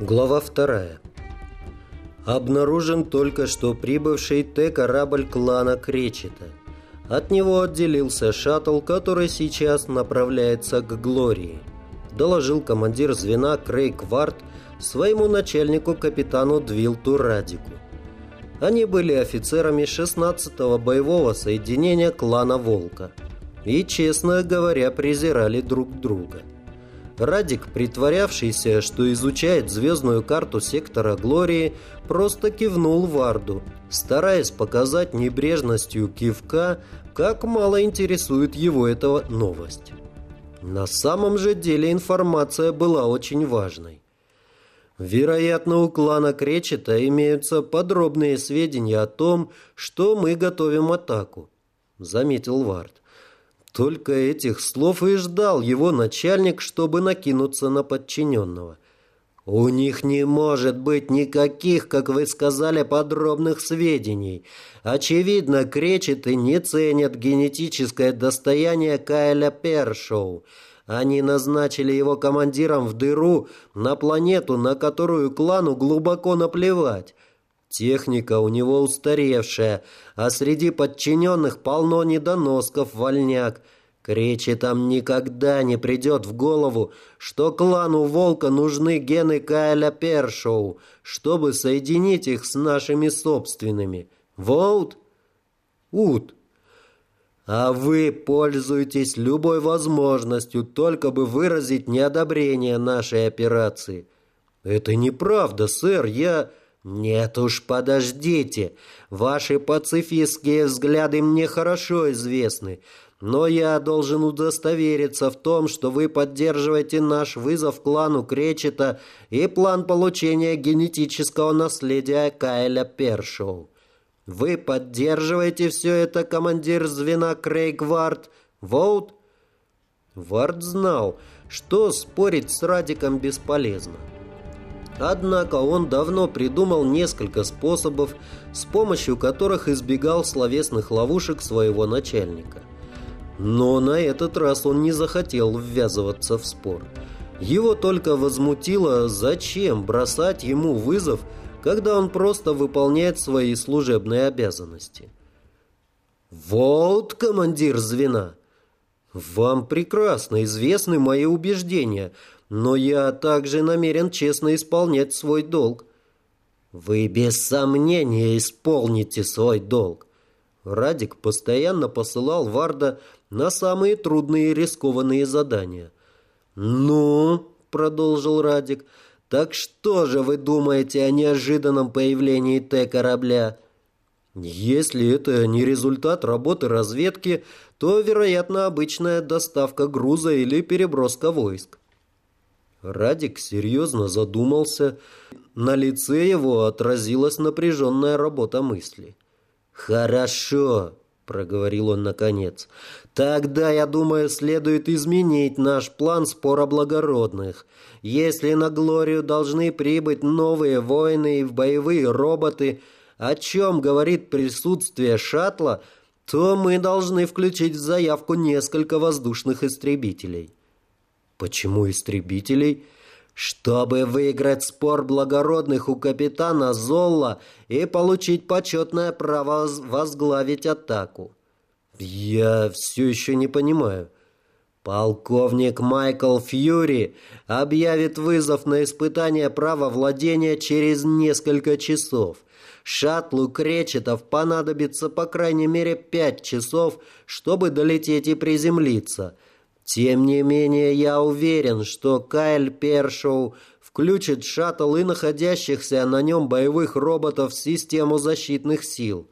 Глава вторая. Обнаружен только что прибывший Т-корабль клана Кречета. От него отделился шаттл, который сейчас направляется к Глории. Доложил командир звена Крейг Варт своему начальнику капитану Двилту Радику. Они были офицерами 16-го боевого соединения клана Волка и, честно говоря, презирали друг друга. Радик, притворявшийся, что изучает звездную карту сектора Глории, просто кивнул Варду, стараясь показать небрежностью кивка, как мало интересует его эта новость. На самом же деле информация была очень важной. Вероятно, у клана Кречета имеются подробные сведения о том, что мы готовим атаку, заметил Вард. Только этих слов и ждал его начальник, чтобы накинуться на подчиненного. «У них не может быть никаких, как вы сказали, подробных сведений. Очевидно, кречеты не ценят генетическое достояние Кайля Першоу. Они назначили его командиром в дыру на планету, на которую клану глубоко наплевать. Техника у него устаревшая, а среди подчиненных полно недоносков вольняк. Кречи там никогда не придет в голову, что клану Волка нужны гены Кайля Першоу, чтобы соединить их с нашими собственными. Волт? Ут. А вы пользуетесь любой возможностью, только бы выразить неодобрение нашей операции. Это неправда, сэр, я... «Нет уж, подождите. Ваши пацифистские взгляды мне хорошо известны, но я должен удостовериться в том, что вы поддерживаете наш вызов клану Кречета и план получения генетического наследия Кайля Першоу. Вы поддерживаете все это, командир звена Крейг Вард? Воут?» Вард знал, что спорить с Радиком бесполезно. Однако он давно придумал несколько способов, с помощью которых избегал словесных ловушек своего начальника. Но на этот раз он не захотел ввязываться в спор. Его только возмутило, зачем бросать ему вызов, когда он просто выполняет свои служебные обязанности. «Вот командир звена!» «Вам прекрасно известны мои убеждения», но я также намерен честно исполнять свой долг. Вы без сомнения исполните свой долг. Радик постоянно посылал Варда на самые трудные и рискованные задания. «Ну?» — продолжил Радик. «Так что же вы думаете о неожиданном появлении Т-корабля?» «Если это не результат работы разведки, то, вероятно, обычная доставка груза или переброска войск. Радик серьезно задумался. На лице его отразилась напряженная работа мысли. «Хорошо», — проговорил он наконец. «Тогда, я думаю, следует изменить наш план спора благородных. Если на Глорию должны прибыть новые воины и боевые роботы, о чем говорит присутствие шаттла, то мы должны включить в заявку несколько воздушных истребителей». Почему истребителей? Чтобы выиграть спор благородных у капитана Золла и получить почетное право возглавить атаку. Я все еще не понимаю. Полковник Майкл Фьюри объявит вызов на испытание права владения через несколько часов. Шаттлу Кречетов понадобится по крайней мере пять часов, чтобы долететь и приземлиться – тем не менее, я уверен, что Кайл Першоу включит шаттл и находящихся на нем боевых роботов в систему защитных сил.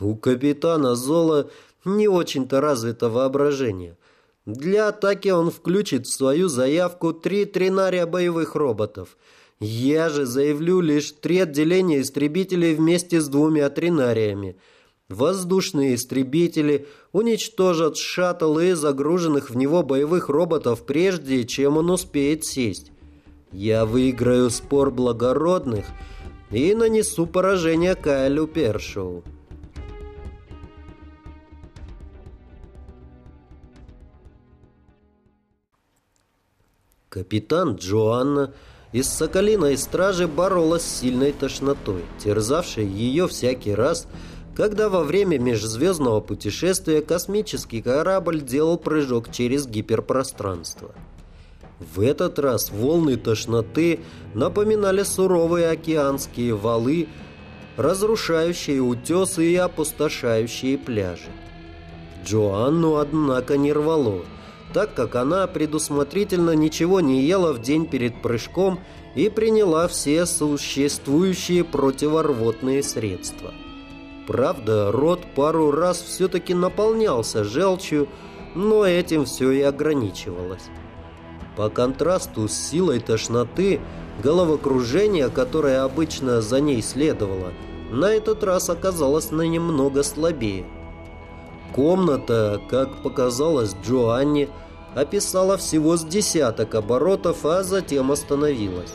У капитана Зола не очень-то развито воображение. Для атаки он включит в свою заявку три тринария боевых роботов. Я же заявлю лишь три отделения истребителей вместе с двумя тринариями – Воздушные истребители уничтожат шаттл и загруженных в него боевых роботов прежде, чем он успеет сесть. Я выиграю спор благородных и нанесу поражение Кайлю Першоу. Капитан Джоанна из Соколиной стражи боролась с сильной тошнотой, терзавшей ее всякий раз, когда во время межзвездного путешествия космический корабль делал прыжок через гиперпространство. В этот раз волны тошноты напоминали суровые океанские валы, разрушающие утесы и опустошающие пляжи. Джоанну, однако, не рвало, так как она предусмотрительно ничего не ела в день перед прыжком и приняла все существующие противорвотные средства. Правда, рот пару раз все-таки наполнялся желчью, но этим все и ограничивалось. По контрасту с силой тошноты, головокружение, которое обычно за ней следовало, на этот раз оказалось на немного слабее. Комната, как показалось Джоанне, описала всего с десяток оборотов, а затем остановилась.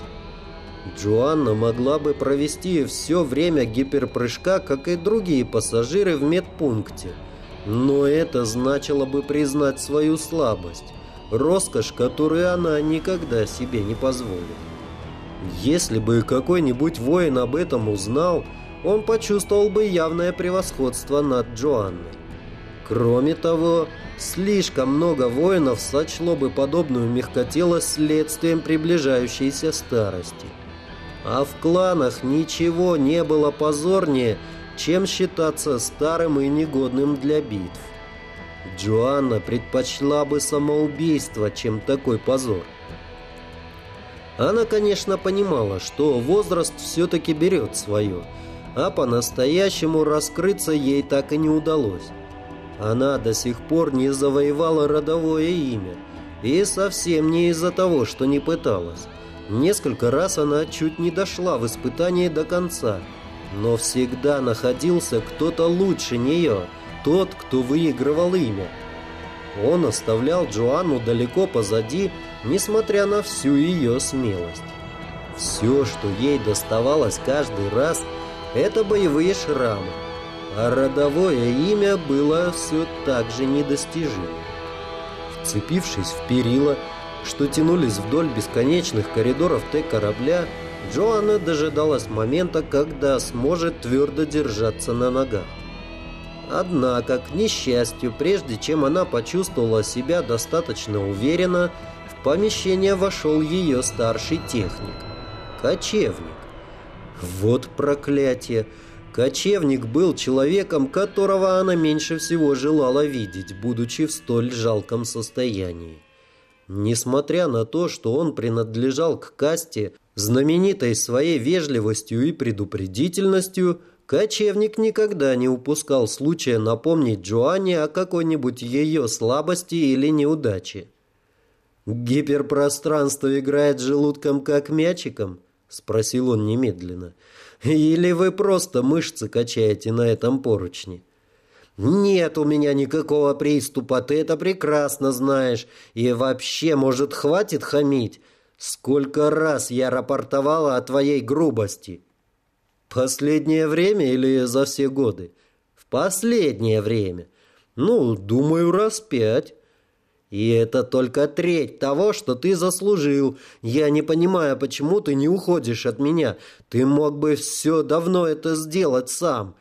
Джоанна могла бы провести все время гиперпрыжка, как и другие пассажиры в медпункте. Но это значило бы признать свою слабость, роскошь, которую она никогда себе не позволит. Если бы какой-нибудь воин об этом узнал, он почувствовал бы явное превосходство над Джоанной. Кроме того, слишком много воинов сочло бы подобную мягкотелость следствием приближающейся старости. А в кланах ничего не было позорнее, чем считаться старым и негодным для битв. Джоанна предпочла бы самоубийство, чем такой позор. Она, конечно, понимала, что возраст все-таки берет свое, а по-настоящему раскрыться ей так и не удалось. Она до сих пор не завоевала родовое имя, и совсем не из-за того, что не пыталась. Несколько раз она чуть не дошла в испытании до конца, но всегда находился кто-то лучше нее, тот, кто выигрывал имя. Он оставлял Джоанну далеко позади, несмотря на всю ее смелость. Все, что ей доставалось каждый раз, это боевые шрамы, а родовое имя было все так же недостижимо. Вцепившись в перила, что тянулись вдоль бесконечных коридоров Т-корабля, Джоанна дожидалась момента, когда сможет твердо держаться на ногах. Однако, к несчастью, прежде чем она почувствовала себя достаточно уверенно, в помещение вошел ее старший техник – кочевник. Вот проклятие! Кочевник был человеком, которого она меньше всего желала видеть, будучи в столь жалком состоянии. Несмотря на то, что он принадлежал к касте, знаменитой своей вежливостью и предупредительностью, кочевник никогда не упускал случая напомнить Джоанне о какой-нибудь ее слабости или неудаче. «Гиперпространство играет желудком как мячиком?» – спросил он немедленно. «Или вы просто мышцы качаете на этом поручне?» «Нет у меня никакого приступа, ты это прекрасно знаешь. И вообще, может, хватит хамить? Сколько раз я рапортовала о твоей грубости?» «Последнее время или за все годы?» «В последнее время. Ну, думаю, раз пять». «И это только треть того, что ты заслужил. Я не понимаю, почему ты не уходишь от меня. Ты мог бы все давно это сделать сам».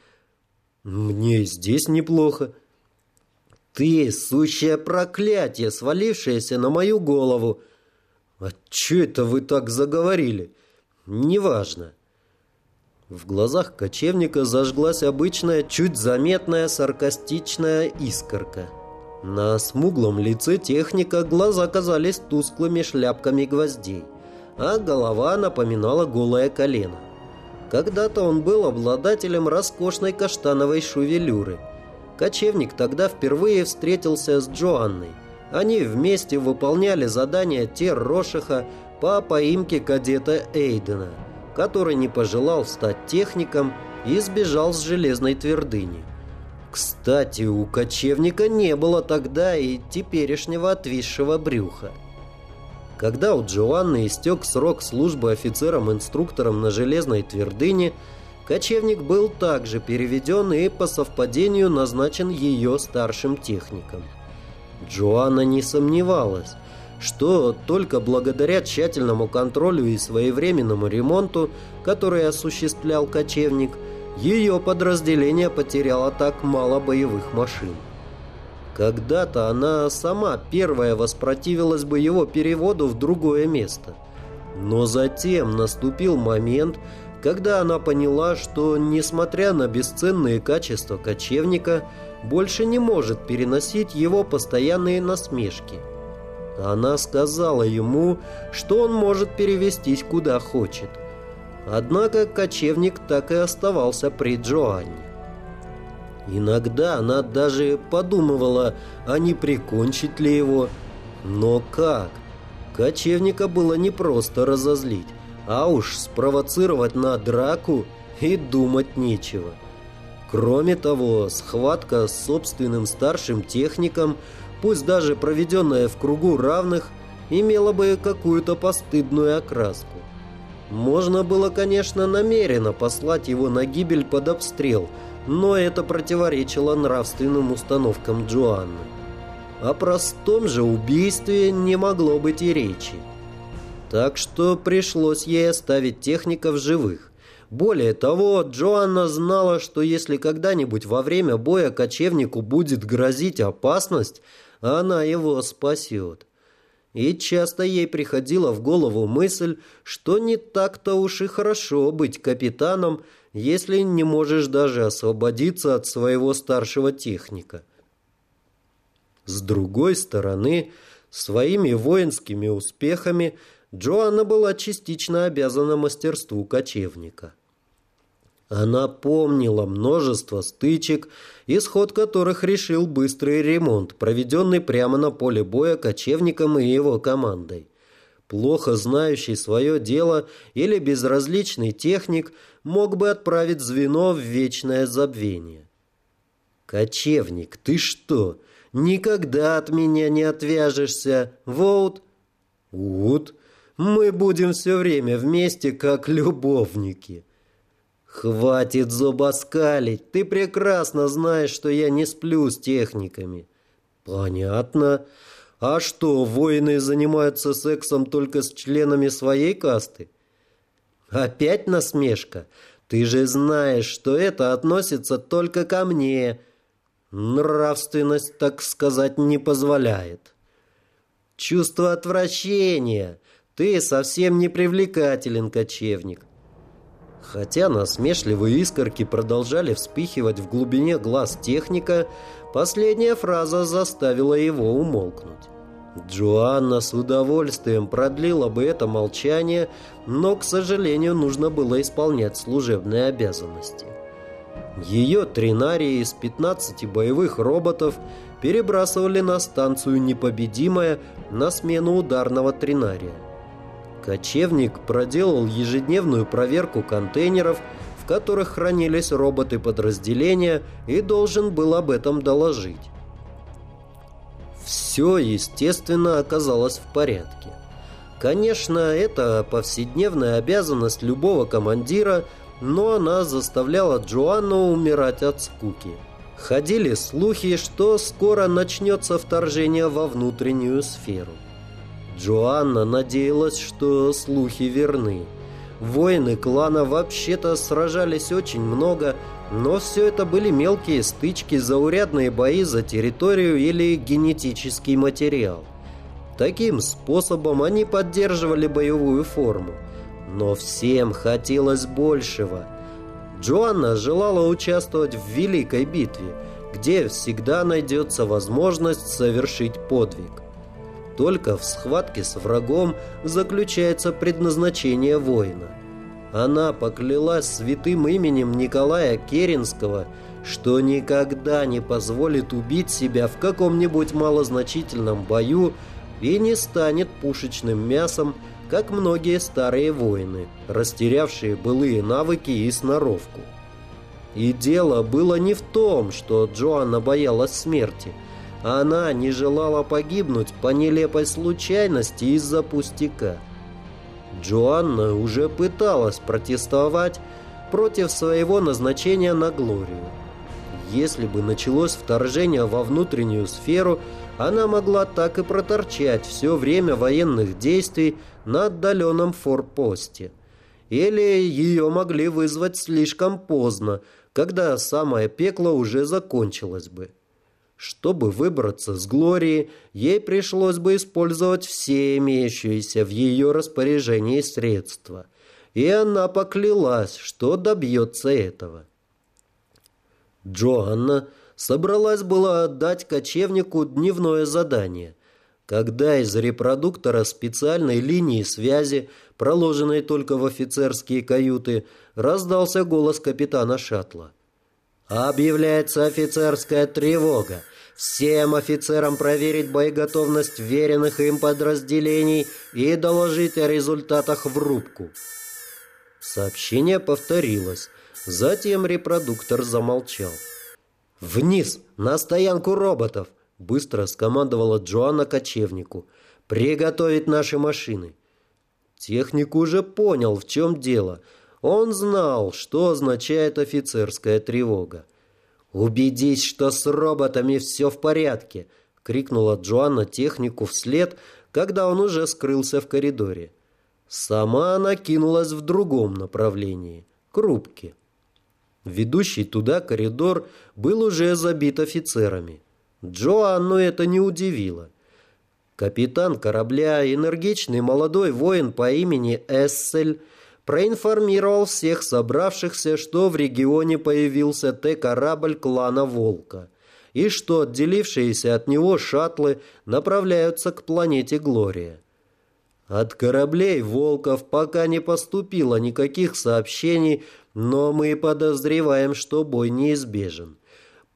Мне здесь неплохо. Ты сущее проклятие, свалившееся на мою голову. А че это вы так заговорили? Неважно. В глазах кочевника зажглась обычная, чуть заметная саркастичная искорка. На смуглом лице техника глаза казались тусклыми шляпками гвоздей, а голова напоминала голое колено. Когда-то он был обладателем роскошной каштановой шувелюры. Кочевник тогда впервые встретился с Джоанной. Они вместе выполняли задание Тер Рошиха по поимке кадета Эйдена, который не пожелал стать техником и сбежал с железной твердыни. Кстати, у кочевника не было тогда и теперешнего отвисшего брюха. Когда у Джоанны истек срок службы офицером-инструктором на железной твердыне, кочевник был также переведен и по совпадению назначен ее старшим техником. Джоанна не сомневалась. что только благодаря тщательному контролю и своевременному ремонту, который осуществлял кочевник, ее подразделение потеряло так мало боевых машин. Когда-то она сама первая воспротивилась бы его переводу в другое место. Но затем наступил момент, когда она поняла, что, несмотря на бесценные качества кочевника, больше не может переносить его постоянные насмешки. Она сказала ему, что он может перевестись куда хочет. Однако кочевник так и оставался при Джоанне. Иногда она даже подумывала, а не прикончить ли его. Но как? Кочевника было не просто разозлить, а уж спровоцировать на драку и думать нечего. Кроме того, схватка с собственным старшим техником, пусть даже проведенная в кругу равных, имела бы какую-то постыдную окраску. Можно было, конечно, намеренно послать его на гибель под обстрел, но это противоречило нравственным установкам Джоанны. О простом же убийстве не могло быть и речи. Так что пришлось ей оставить техников живых. Более того, Джоанна знала, что если когда-нибудь во время боя кочевнику будет грозить опасность, она его спасет. И часто ей приходила в голову мысль, что не так-то уж и хорошо быть капитаном, если не можешь даже освободиться от своего старшего техника. С другой стороны, своими воинскими успехами Джоанна была частично обязана мастерству кочевника. Она помнила множество стычек, исход которых решил быстрый ремонт, проведенный прямо на поле боя кочевником и его командой. Плохо знающий свое дело или безразличный техник мог бы отправить звено в вечное забвение. «Кочевник, ты что, никогда от меня не отвяжешься, Воут?» «Вуд, мы будем все время вместе, как любовники». «Хватит зубоскалить! Ты прекрасно знаешь, что я не сплю с техниками». «Понятно. А что, воины занимаются сексом только с членами своей касты?» «Опять насмешка? Ты же знаешь, что это относится только ко мне. Нравственность, так сказать, не позволяет». «Чувство отвращения. Ты совсем не привлекателен, кочевник. Хотя насмешливые искорки продолжали вспыхивать в глубине глаз техника, последняя фраза заставила его умолкнуть. Джоанна с удовольствием продлила бы это молчание, но, к сожалению, нужно было исполнять служебные обязанности. Ее тринарии из 15 боевых роботов перебрасывали на станцию «Непобедимая» на смену ударного тринария. Кочевник проделал ежедневную проверку контейнеров, которых хранились роботы подразделения, и должен был об этом доложить. Все, естественно, оказалось в порядке. Конечно, это повседневная обязанность любого командира, но она заставляла Джоанну умирать от скуки. Ходили слухи, что скоро начнется вторжение во внутреннюю сферу. Джоанна надеялась, что слухи верны. Воины клана вообще-то сражались очень много, но все это были мелкие стычки, заурядные бои за территорию или генетический материал. Таким способом они поддерживали боевую форму. Но всем хотелось большего. Джоанна желала участвовать в великой битве, где всегда найдется возможность совершить подвиг. Только в схватке с врагом заключается предназначение воина. Она поклялась святым именем Николая Керенского, что никогда не позволит убить себя в каком-нибудь малозначительном бою и не станет пушечным мясом, как многие старые воины, растерявшие былые навыки и сноровку. И дело было не в том, что Джоанна боялась смерти – она не желала погибнуть по нелепой случайности из-за пустяка. Джоанна уже пыталась протестовать против своего назначения на Глорию. Если бы началось вторжение во внутреннюю сферу, она могла так и проторчать все время военных действий на отдаленном форпосте. Или ее могли вызвать слишком поздно, когда самое пекло уже закончилось бы. Чтобы выбраться с Глории, ей пришлось бы использовать все имеющиеся в ее распоряжении средства. И она поклялась, что добьется этого. Джоанна собралась была отдать кочевнику дневное задание, когда из репродуктора специальной линии связи, проложенной только в офицерские каюты, раздался голос капитана шаттла. Объявляется офицерская тревога. Всем офицерам проверить боеготовность веренных им подразделений и доложить о результатах в рубку. Сообщение повторилось. Затем репродуктор замолчал. «Вниз, на стоянку роботов!» Быстро скомандовала Джоанна кочевнику. «Приготовить наши машины!» Техник уже понял, в чем дело – он знал, что означает офицерская тревога. «Убедись, что с роботами все в порядке!» — крикнула Джоанна технику вслед, когда он уже скрылся в коридоре. Сама она кинулась в другом направлении — к рубке. Ведущий туда коридор был уже забит офицерами. Джоанну это не удивило. Капитан корабля, энергичный молодой воин по имени Эссель, проинформировал всех собравшихся, что в регионе появился Т-корабль клана «Волка» и что отделившиеся от него шаттлы направляются к планете Глория. От кораблей «Волков» пока не поступило никаких сообщений, но мы подозреваем, что бой неизбежен.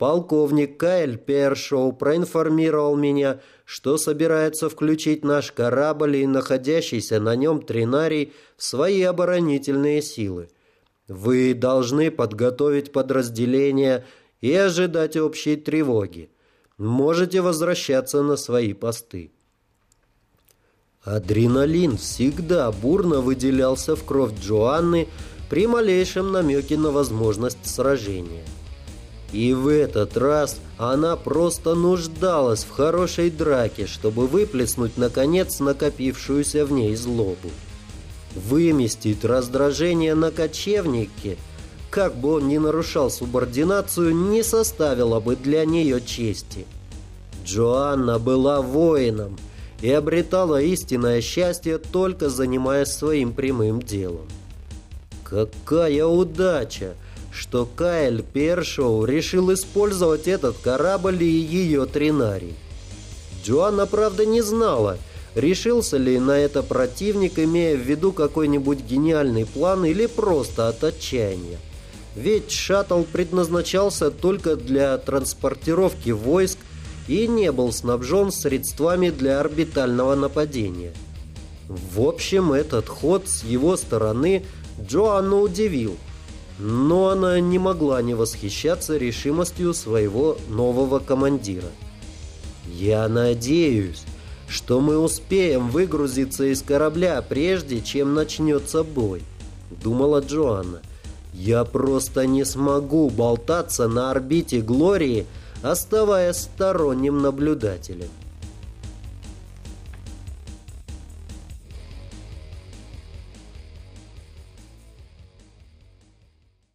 Полковник Кайл Першоу проинформировал меня, что собирается включить наш корабль и находящийся на нем тринарий в свои оборонительные силы. Вы должны подготовить подразделения и ожидать общей тревоги. Можете возвращаться на свои посты. Адреналин всегда бурно выделялся в кровь Джоанны при малейшем намеке на возможность сражения. И в этот раз она просто нуждалась в хорошей драке, чтобы выплеснуть, наконец, накопившуюся в ней злобу. Выместить раздражение на кочевнике, как бы он ни нарушал субординацию, не составило бы для нее чести. Джоанна была воином и обретала истинное счастье, только занимаясь своим прямым делом. Какая удача! Что Кайл Першоу решил использовать этот корабль и ее тринарий. Джоанна, правда, не знала, решился ли на это противник, имея в виду какой-нибудь гениальный план или просто от отчаяния. Ведь шаттл предназначался только для транспортировки войск и не был снабжен средствами для орбитального нападения. В общем, этот ход с его стороны Джоанну удивил – но она не могла не восхищаться решимостью своего нового командира. «Я надеюсь, что мы успеем выгрузиться из корабля, прежде чем начнется бой», — думала Джоанна. «Я просто не смогу болтаться на орбите Глории, оставаясь сторонним наблюдателем».